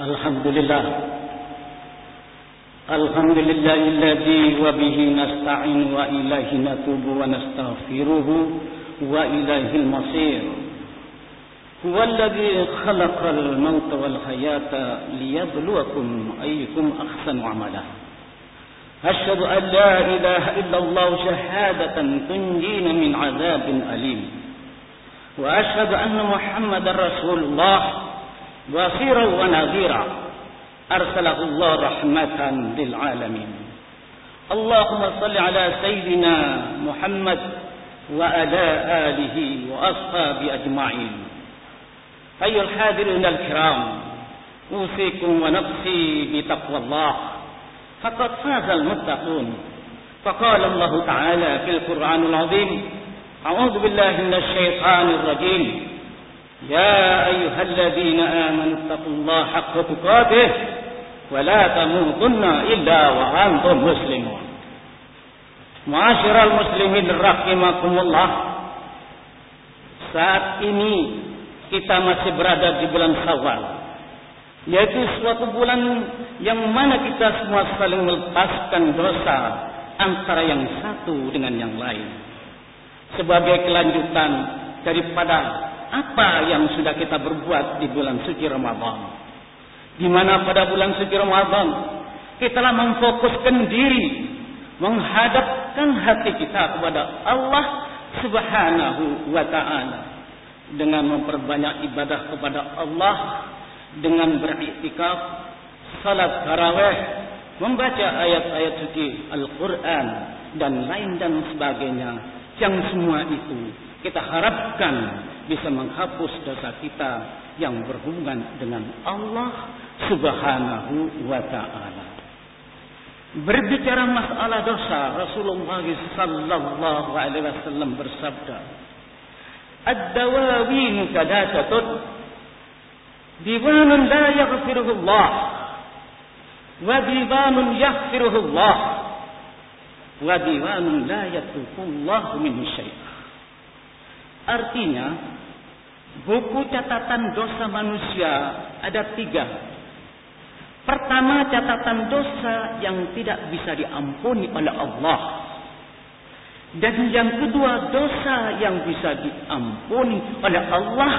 الحمد لله. الحمد لله الذي وبه نستعين وإليه نتوب ونستغفره وإليه المصير. هو الذي خلق الموت والحياة ليبلوكم أيكم أحسن عملا. أشهد أن لا إله إلا الله شهادة تنجينا من عذاب أليم. وأشهد أن محمد رسول الله بصيرا ونذيرا أرسله الله رحمة للعالمين. اللهم صل على سيدنا محمد وعلى آله وأصحابه أجمعين. أيها الحاضرون الكرام أوصيكم ونفسي بتقوى الله. فقد فاز المتقون. فقال الله تعالى في القرآن العظيم أعوذ بالله من الشيطان الرجيم. يا أيها الذين آمنوا اتقوا الله حق تقاته ولا تموتن إلا وأنتم مسلمون Ma'asyiral muslimin rahimakumullah Saat ini kita masih berada di bulan Syawal yaitu suatu bulan yang mana kita semua saling melepaskan dosa antara yang satu dengan yang lain sebagai kelanjutan daripada apa yang sudah kita berbuat di bulan suci Ramadan. Di mana pada bulan suci Ramadan kita telah memfokuskan diri menghadapkan hati kita kepada Allah Subhanahu wa taala dengan memperbanyak ibadah kepada Allah dengan beriktikaf, salat tarawih, membaca ayat-ayat suci Al-Qur'an dan lain dan sebagainya yang semua itu kita harapkan bisa menghapus dosa kita yang berhubungan dengan Allah Subhanahu wa taala. Berbicara masalah dosa, Rasulullah sallallahu alaihi wasallam bersabda, "Ad-dawawin kadatatun diwanun la yaghfiruhu Allah wa diwanun yaghfiruhu Allah wa diwanun la yatubu Allah minhu syai'ah." Artinya, buku catatan dosa manusia ada tiga. Pertama, catatan dosa yang tidak bisa diampuni oleh Allah. Dan yang kedua, dosa yang bisa diampuni oleh Allah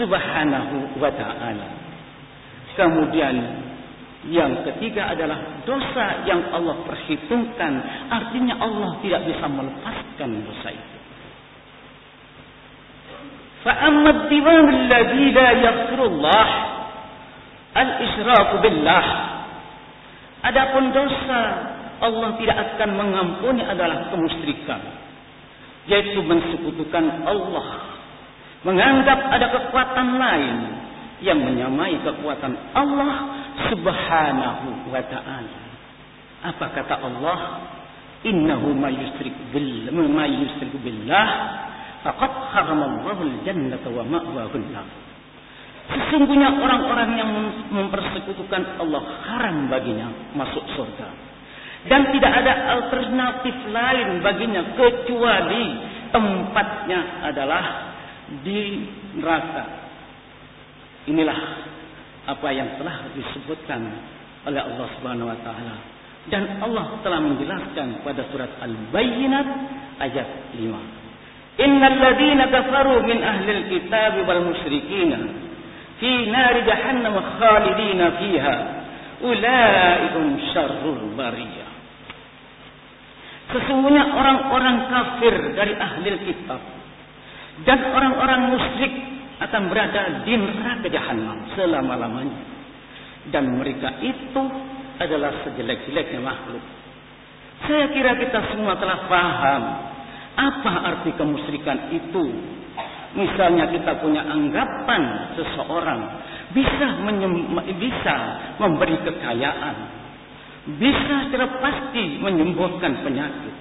subhanahu wa ta'ala. Kemudian, yang ketiga adalah dosa yang Allah perhitungkan. Artinya Allah tidak bisa melepaskan dosa itu. فأما الديوان الذي لا يغفر الله الإشراك بالله Adapun dosa Allah tidak akan mengampuni adalah kemusyrikan yaitu mensekutukan Allah menganggap ada kekuatan lain yang menyamai kekuatan Allah Subhanahu wa taala apa kata Allah innahu may yusyrik billah faqad haramallahu al-jannata wa ma'wahun. Sesungguhnya orang-orang yang mempersekutukan Allah haram baginya masuk surga. Dan tidak ada alternatif lain baginya kecuali tempatnya adalah di neraka. Inilah apa yang telah disebutkan oleh Allah Subhanahu wa taala. Dan Allah telah menjelaskan pada surat Al-Bayyinat ayat 5. Ladzina kafaru min ahlil kitab wal musyrikin fi nar jahannam khalidina fiha ulaikum syarrul bariyah Sesungguhnya orang-orang kafir dari ahli kitab dan orang-orang musyrik akan berada di neraka jahanam selama-lamanya. Dan mereka itu adalah sejelek-jeleknya makhluk. Saya kira kita semua telah paham apa arti kemusyrikan itu? Misalnya kita punya anggapan seseorang bisa bisa memberi kekayaan, bisa secara pasti menyembuhkan penyakit.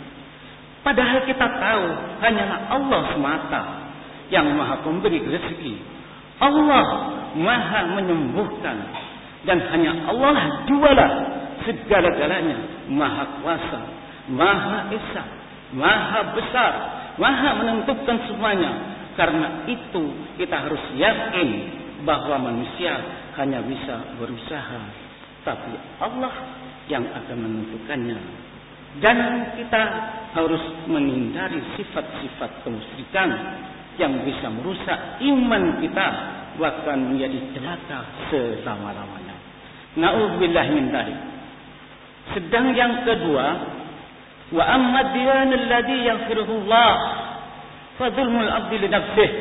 Padahal kita tahu hanyalah Allah semata yang maha pemberi rezeki. Allah maha menyembuhkan dan hanya Allah jualah segala-galanya maha kuasa, maha esa, maha besar, maha menentukan semuanya. Karena itu kita harus yakin bahwa manusia hanya bisa berusaha, tapi Allah yang akan menentukannya. Dan kita harus menghindari sifat-sifat kemusyrikan yang bisa merusak iman kita bahkan menjadi celaka selama-lamanya. Nauzubillah min. Sedang yang kedua, wa amma diyan alladhi yaghfiruhu Allah fa dzulmul abdi li nafsihi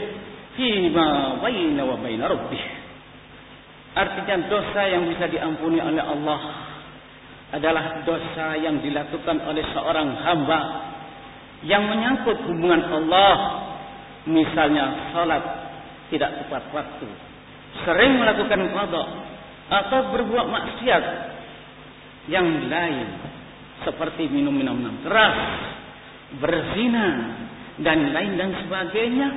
fi ma baina wa baina rabbih. Artinya dosa yang bisa diampuni oleh Allah adalah dosa yang dilakukan oleh seorang hamba yang menyangkut hubungan Allah misalnya salat tidak tepat waktu sering melakukan kodok atau berbuat maksiat yang lain seperti minum minuman keras berzina dan lain dan sebagainya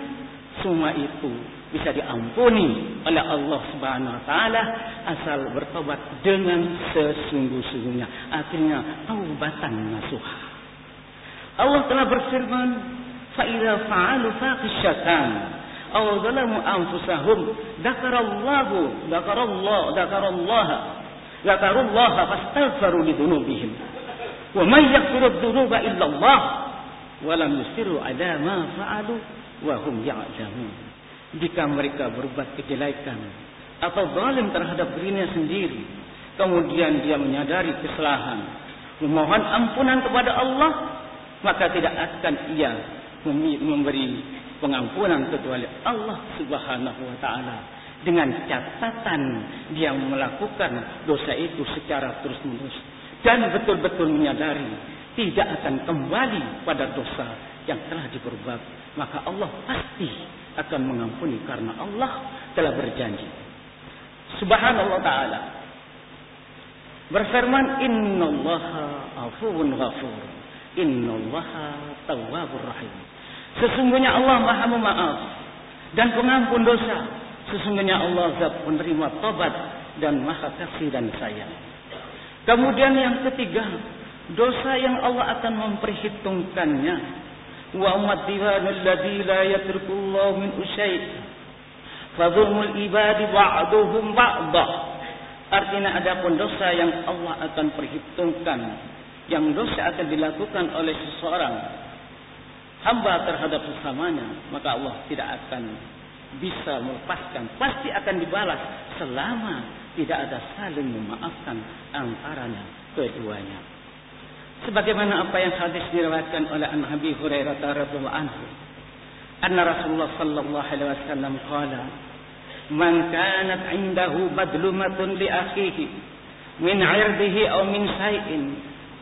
semua itu bisa diampuni oleh Allah Subhanahu wa taala asal bertobat dengan sesungguh-sungguhnya. Akhirnya taubatan nasuha. Allah telah berfirman, "Fa idza fa'alu faqishatan aw zalamu anfusahum dzakarallahu dzakarallahu dzakarallaha dzakarullaha fastaghfiru lidzunubihim wa may yaghfiru dzunuba illa Allah wa lam yusiru ala ma fa'alu wa hum ya'lamun." jika mereka berbuat kejelekan atau zalim terhadap dirinya sendiri kemudian dia menyadari kesalahan memohon ampunan kepada Allah maka tidak akan ia memberi pengampunan kecuali Allah Subhanahu wa taala dengan catatan dia melakukan dosa itu secara terus-menerus dan betul-betul menyadari tidak akan kembali pada dosa yang telah diperbuat maka Allah pasti akan mengampuni karena Allah telah berjanji. Subhanallah taala berfirman innallaha afuwun ghafur innallaha tawwabur rahim. Sesungguhnya Allah Maha Pemaaf dan pengampun dosa. Sesungguhnya Allah Zat penerima tobat dan Maha Kasih dan Sayang. Kemudian yang ketiga, dosa yang Allah akan memperhitungkannya. Wa ummatihanul ladzi la yatrukullahu min usyai. Fadhumul ibadi ba'duhum ba'dha. Artinya ada pun dosa yang Allah akan perhitungkan. Yang dosa akan dilakukan oleh seseorang hamba terhadap sesamanya, maka Allah tidak akan bisa melepaskan. Pasti akan dibalas selama tidak ada saling memaafkan Antaranya keduanya. Sebagaimana apa yang hadis diriwayatkan oleh An Nabi Hurairah radhiyallahu anhu. Anna Rasulullah sallallahu alaihi wasallam qala man kanat indahu badlumatun li akhihi min 'irdihi aw min shay'in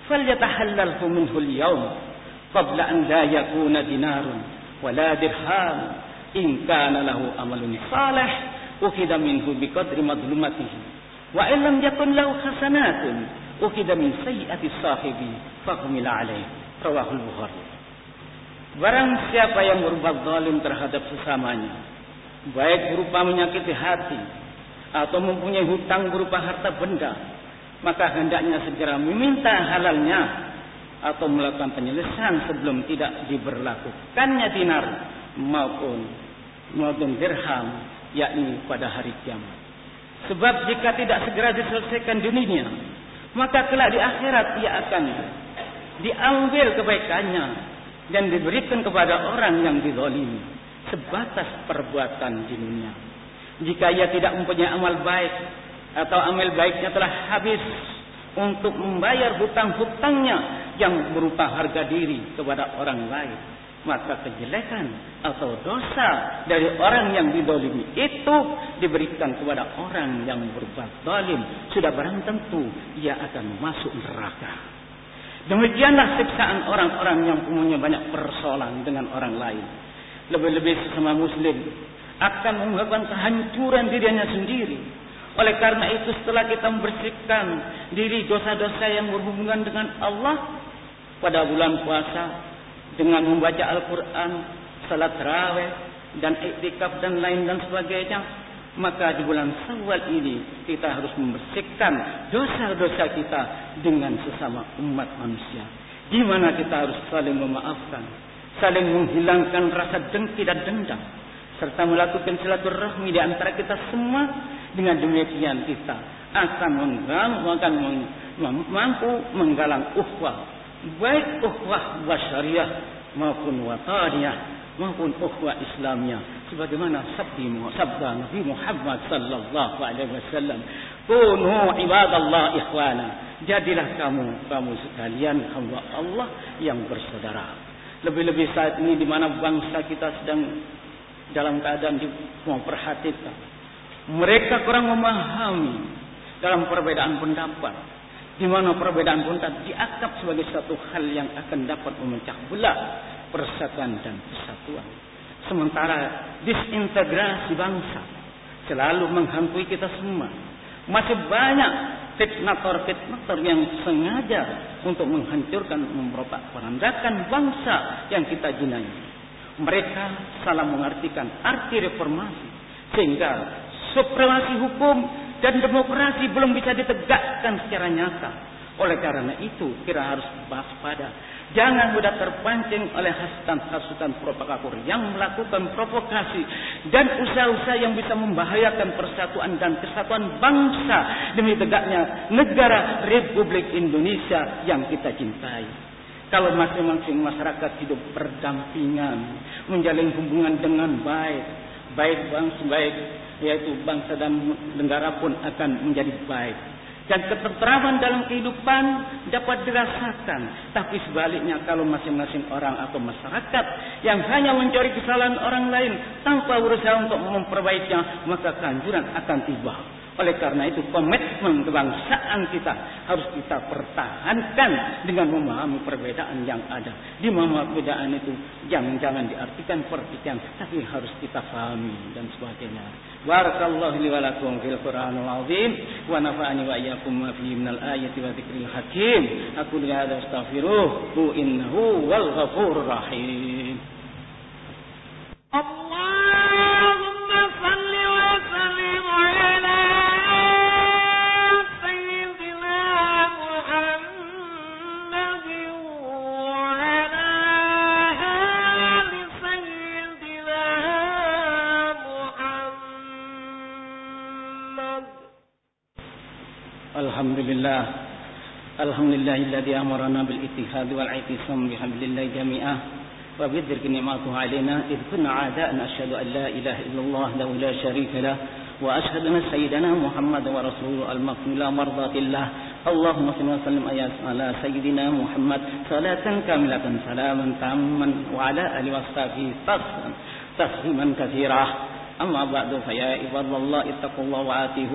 falyatahallalhu minhu al-yawm qabla an la yakuna dinarun wala dirham in kana lahu amalun salih ukhidha minhu biqadri madlumatihi. Wa in lam yakun lahu hasanatun ukhidha min sayyi'ati sahibi fahumila alaih. Rawahul bukhari. Barang siapa yang berbuat zalim terhadap sesamanya baik berupa menyakiti hati atau mempunyai hutang berupa harta benda maka hendaknya segera meminta halalnya atau melakukan penyelesaian sebelum tidak diberlakukannya dinar maupun maupun dirham yakni pada hari kiamat sebab jika tidak segera diselesaikan duninya maka kelak di akhirat ia akan diambil kebaikannya dan diberikan kepada orang yang dizalimi sebatas perbuatan di dunia. Jika ia tidak mempunyai amal baik atau amal baiknya telah habis untuk membayar hutang-hutangnya yang berupa harga diri kepada orang lain, maka kejelekan atau dosa dari orang yang didolimi itu diberikan kepada orang yang berbuat zalim. Sudah barang tentu ia akan masuk neraka. Demikianlah siksaan orang-orang yang punya banyak persoalan dengan orang lain. Lebih-lebih sesama muslim akan melakukan kehancuran dirinya sendiri. Oleh karena itu setelah kita membersihkan diri dosa-dosa yang berhubungan dengan Allah pada bulan puasa dengan membaca Al-Quran, salat raweh, dan iktikaf dan lain dan sebagainya, maka di bulan Syawal ini kita harus membersihkan dosa-dosa kita dengan sesama umat manusia. Di mana kita harus saling memaafkan, saling menghilangkan rasa dengki dan dendam, serta melakukan silaturahmi di antara kita semua Dengan demikian kita akan menggalang, akan mampu menggalang uhwah. Baik uhwah wasyariah maupun wataniyah maupun uhwah Islamiyah. Sebagaimana sabda sabda Nabi Muhammad sallallahu alaihi wasallam. Kunu ibadallah ikhwana. Jadilah kamu kamu sekalian hamba Allah yang bersaudara. Lebih-lebih saat ini di mana bangsa kita sedang dalam keadaan memperhatikan mereka kurang memahami dalam perbedaan pendapat di mana perbedaan pendapat dianggap sebagai satu hal yang akan dapat memecah belah persatuan dan kesatuan. Sementara disintegrasi bangsa selalu menghantui kita semua. Masih banyak fitnator-fitnator yang sengaja untuk menghancurkan, memperopak perandakan bangsa yang kita jinai. Mereka salah mengartikan arti reformasi sehingga supremasi hukum dan demokrasi belum bisa ditegakkan secara nyata. Oleh karena itu, kita harus waspada. Jangan mudah terpancing oleh hasutan-hasutan propagator yang melakukan provokasi dan usaha-usaha yang bisa membahayakan persatuan dan kesatuan bangsa demi tegaknya negara Republik Indonesia yang kita cintai. Kalau masing-masing masyarakat hidup berdampingan, menjalin hubungan dengan baik, baik bangsa baik yaitu bangsa dan negara pun akan menjadi baik. Dan ketentraman dalam kehidupan dapat dirasakan. Tapi sebaliknya kalau masing-masing orang atau masyarakat yang hanya mencari kesalahan orang lain tanpa berusaha untuk memperbaikinya, maka kehancuran akan tiba. Oleh karena itu komitmen kebangsaan kita harus kita pertahankan dengan memahami perbedaan yang ada. Di mana perbedaan itu jangan-jangan diartikan pertikaian, tapi harus kita pahami dan sebagainya. Barakallahu li wa lakum fil Qur'anil azim wa nafa'ani wa iyyakum ma fihi minal ayati wa dzikril hakim. Aku hadza astaghfiruh innahu wal ghafurur rahim. الحمد لله الحمد لله الذي أمرنا بالاتحاد والاعتصام بحبل الله جميعا وبذكر نعمته علينا إذ كنا عاداء أشهد أن لا إله إلا الله له لا شريك له وأشهد أن سيدنا محمد ورسوله المغفور لا مرضات الله اللهم صل وسلم على سيدنا محمد صلاة كاملة سلاما تاما وعلى آله وصحبه تسليما كثيرا أما بعد فيا عباد الله اتقوا الله وآتيه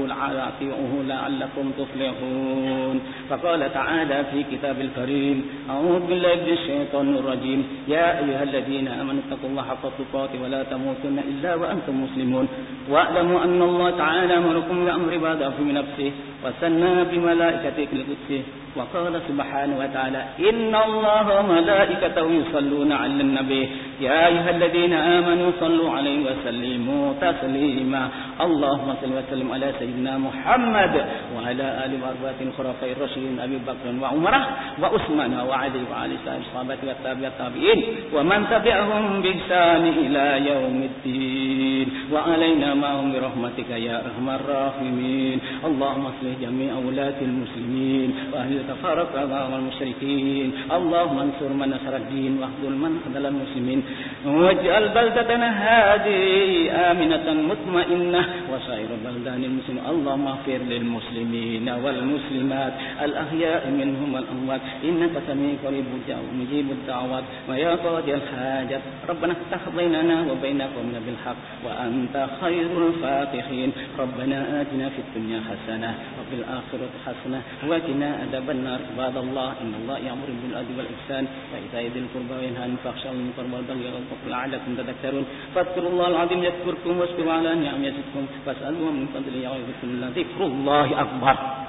لعلكم تفلحون. فقال تعالى في كتاب الكريم أعوذ بالله من الشيطان الرجيم. يا أيها الذين آمنوا اتقوا الله حق تقاته ولا تموتن إلا وأنتم مسلمون. واعلموا أن الله تعالى أمركم بأمر بعد في نفسه وسنى بملائكته القدس. وقال سبحانه وتعالى إن الله وملائكته يصلون على النبي. يا أيها الذين آمنوا صلوا عليه وسلموا تسليما. اللهم صل وسلم على سيدنا محمد وعلى آل وأربعة الخلفاء الراشدين أبي بكر وعمر وعثمان وعلي وعلى سائر الصحابة والتابعين التابعين ومن تبعهم بإحسان إلى يوم الدين. وعلينا معهم برحمتك يا أرحم الراحمين. اللهم اصلح جميع ولاة المسلمين وأهل تفارق أعضاء المشركين اللهم انصر من نصر الدين واخذل من خذل المسلمين. واجعل بلدتنا هذه آمنة مطمئنة وسائر بلدان المسلمين اللهم اغفر للمسلمين والمسلمات. الأحياء منهم والأموات. إنك سميع قريب مجيب الدعوات. ويا قاضي الحاجات. ربنا افتح بيننا وبين قومنا بالحق وأنت خير الفاتحين. ربنا آتنا في الدنيا حسنة وفي الآخرة حسنة. وقنا عذاب النار. عباد الله إن الله يأمر بالعدل والإحسان وإيتاء ذي القربى وينهى عن الفحشاء والمنكر والبغي والفقر لعلكم تذكرون. فاذكروا الله العظيم يذكركم واشكروا على نعم يزدكم. فاسألوا من فضله يغفركم ذكر الله أكبر.